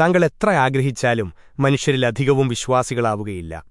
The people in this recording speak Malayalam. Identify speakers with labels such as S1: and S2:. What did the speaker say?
S1: താങ്കൾ എത്ര ആഗ്രഹിച്ചാലും മനുഷ്യരിലധികവും വിശ്വാസികളാവുകയില്ല